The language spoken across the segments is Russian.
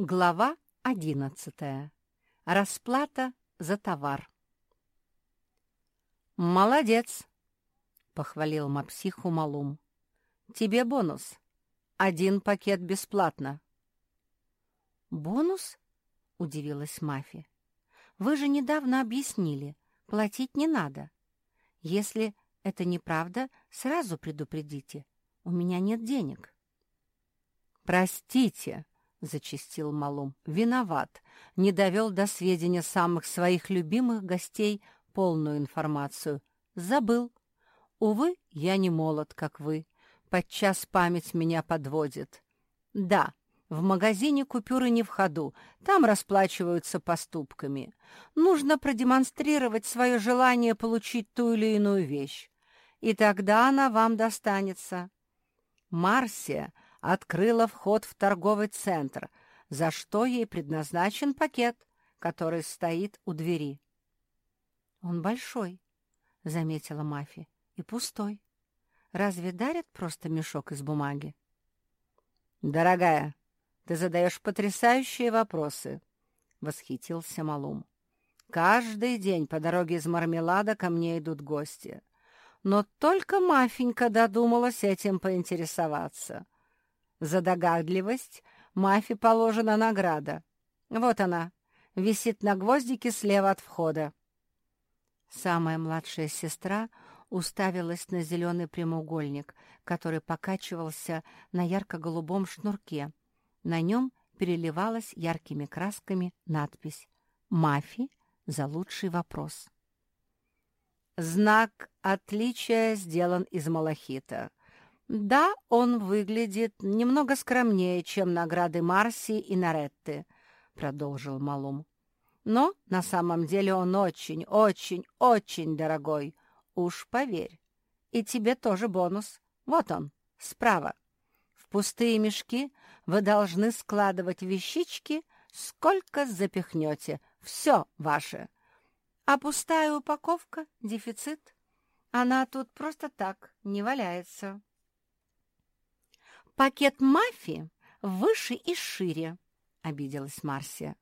Глава одиннадцатая. Расплата за товар. «Молодец!» — похвалил Мапсиху Малум. «Тебе бонус. Один пакет бесплатно». «Бонус?» — удивилась Мафи. «Вы же недавно объяснили, платить не надо. Если это неправда, сразу предупредите. У меня нет денег». «Простите!» — зачистил Малум. «Виноват. Не довел до сведения самых своих любимых гостей полную информацию. Забыл. Увы, я не молод, как вы. Подчас память меня подводит. Да, в магазине купюры не в ходу, там расплачиваются поступками. Нужно продемонстрировать свое желание получить ту или иную вещь. И тогда она вам достанется. Марсия — открыла вход в торговый центр, за что ей предназначен пакет, который стоит у двери. «Он большой», — заметила Мафи, — «и пустой. Разве дарят просто мешок из бумаги?» «Дорогая, ты задаешь потрясающие вопросы», — восхитился Малум. «Каждый день по дороге из Мармелада ко мне идут гости. Но только Мафенька додумалась этим поинтересоваться. За догадливость Мафи положена награда. Вот она, висит на гвоздике слева от входа. Самая младшая сестра уставилась на зеленый прямоугольник, который покачивался на ярко-голубом шнурке. На нем переливалась яркими красками надпись «Мафи за лучший вопрос». Знак отличия сделан из малахита. Да, он выглядит немного скромнее, чем награды Марси и Наретты, продолжил Малум. Но на самом деле он очень, очень, очень дорогой. Уж поверь. И тебе тоже бонус. Вот он, справа. В пустые мешки вы должны складывать вещички, сколько запихнете. Все ваше. А пустая упаковка — дефицит. Она тут просто так не валяется. «Пакет мафии выше и шире», — обиделась Марсия.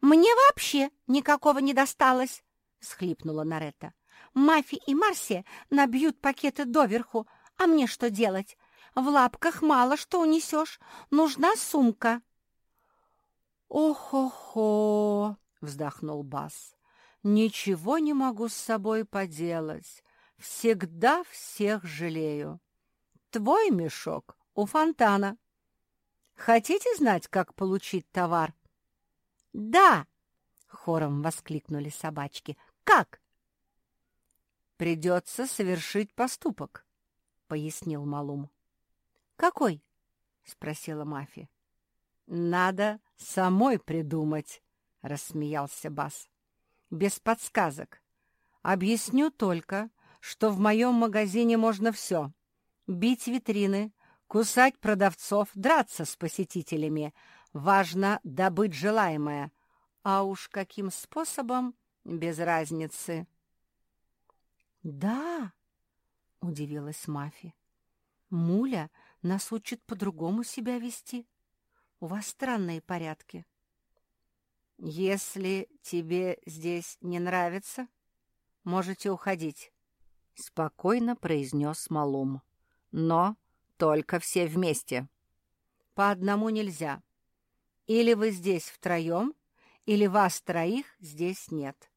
«Мне вообще никакого не досталось», — схлипнула Наретта. «Мафи и Марсия набьют пакеты доверху, а мне что делать? В лапках мало что унесешь, нужна сумка». «Ох-хо-хо!» — вздохнул Бас. «Ничего не могу с собой поделать. Всегда всех жалею. Твой мешок у фонтана. Хотите знать, как получить товар? Да, хором воскликнули собачки. Как? Придется совершить поступок, пояснил Малум. Какой? спросила Мафи. Надо самой придумать, рассмеялся Бас. Без подсказок. Объясню только, что в моем магазине можно все. Бить витрины, кусать продавцов, драться с посетителями. Важно добыть желаемое. А уж каким способом — без разницы. «Да», — удивилась Мафи, — «Муля нас учит по-другому себя вести. У вас странные порядки». «Если тебе здесь не нравится, можете уходить», — спокойно произнес Малум. «Но только все вместе. По одному нельзя. Или вы здесь втроем, или вас троих здесь нет.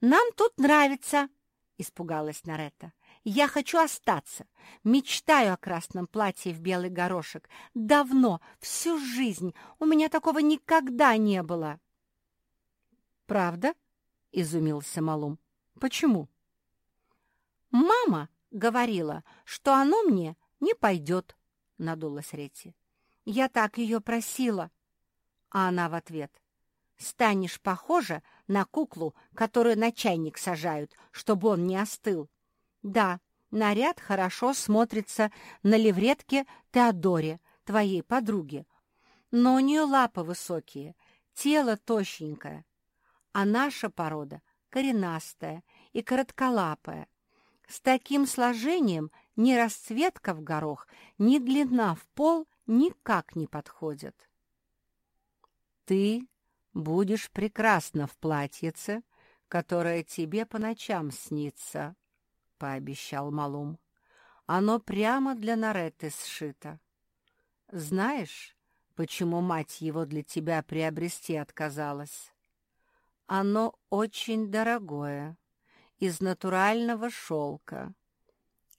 «Нам тут нравится», — испугалась Наретта. «Я хочу остаться. Мечтаю о красном платье в белый горошек. Давно, всю жизнь. У меня такого никогда не было». «Правда?» — изумился Малум. «Почему?» «Мама говорила, что оно мне не пойдет, — надулась Ретти. Я так ее просила. А она в ответ. Станешь похожа на куклу, которую на чайник сажают, чтобы он не остыл. Да, наряд хорошо смотрится на левретке Теодоре, твоей подруге. Но у нее лапы высокие, тело тощенькое. А наша порода коренастая и коротколапая. С таким сложением ни расцветка в горох, ни длина в пол никак не подходят. ты будешь прекрасна в платьице, которое тебе по ночам снится, — пообещал Малум. Оно прямо для Нареты сшито. Знаешь, почему мать его для тебя приобрести отказалась? Оно очень дорогое, из натурального шелка.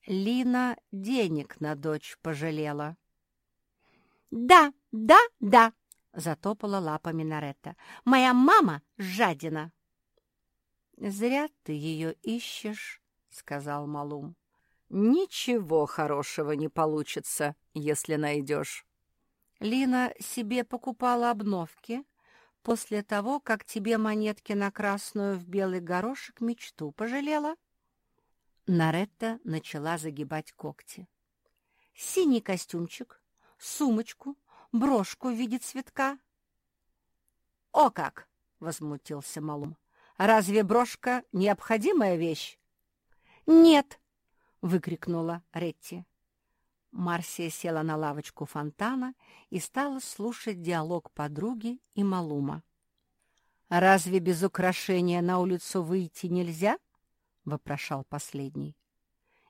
Лина денег на дочь пожалела. «Да, да, да!» — затопала лапами Наретта. «Моя мама жадина!» «Зря ты ее ищешь», — сказал Малум. «Ничего хорошего не получится, если найдешь. Лина себе покупала обновки после того, как тебе монетки на красную в белый горошек мечту пожалела». Наретта начала загибать когти. «Синий костюмчик, сумочку, брошку в виде цветка». «О как!» — возмутился Малум. «Разве брошка необходимая вещь?» «Нет!» — выкрикнула Ретти. Марсия села на лавочку фонтана и стала слушать диалог подруги и Малума. «Разве без украшения на улицу выйти нельзя?» — вопрошал последний.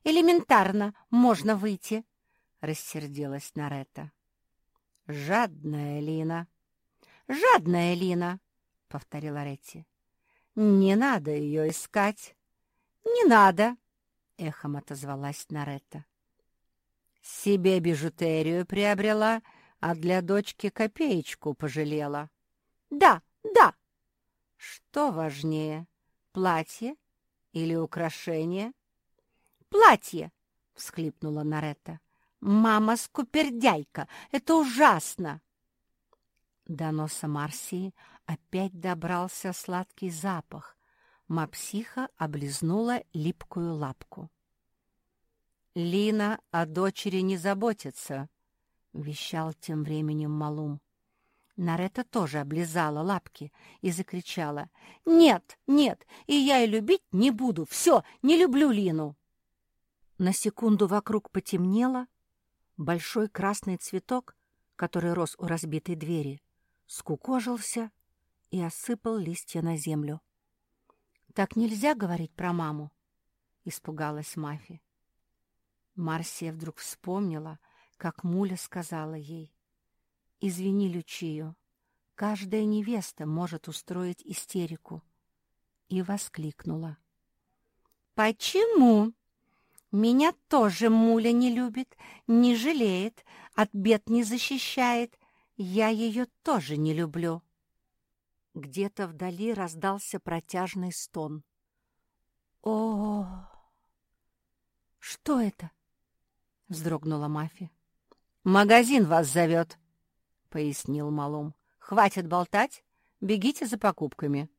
«Элементарно можно выйти», — рассердилась Нарета. «Жадная Лина». «Жадная Лина», — повторила Ретти. «Не надо ее искать». «Не надо», — эхом отозвалась Нарета. «Себе бижутерию приобрела, а для дочки копеечку пожалела». «Да, да». «Что важнее, платье или украшение?» «Платье!» — всхлипнула Наретта. «Мама скупердяйка! Это ужасно!» До носа Марсии опять добрался сладкий запах. Мапсиха облизнула липкую лапку. «Лина о дочери не заботится», — вещал тем временем Малум. Нарета тоже облизала лапки и закричала. «Нет, нет, и я и любить не буду. Все, не люблю Лину!» На секунду вокруг потемнело. Большой красный цветок, который рос у разбитой двери, скукожился и осыпал листья на землю. «Так нельзя говорить про маму», — испугалась Мафи. Марсия вдруг вспомнила, как Муля сказала ей. «Извини, Лючию, каждая невеста может устроить истерику». И воскликнула. «Почему? Меня тоже Муля не любит, не жалеет, от бед не защищает. Я ее тоже не люблю». Где-то вдали раздался протяжный стон. «О, что это?» — вздрогнула Мафи. «Магазин вас зовет», — пояснил Малум. «Хватит болтать, бегите за покупками».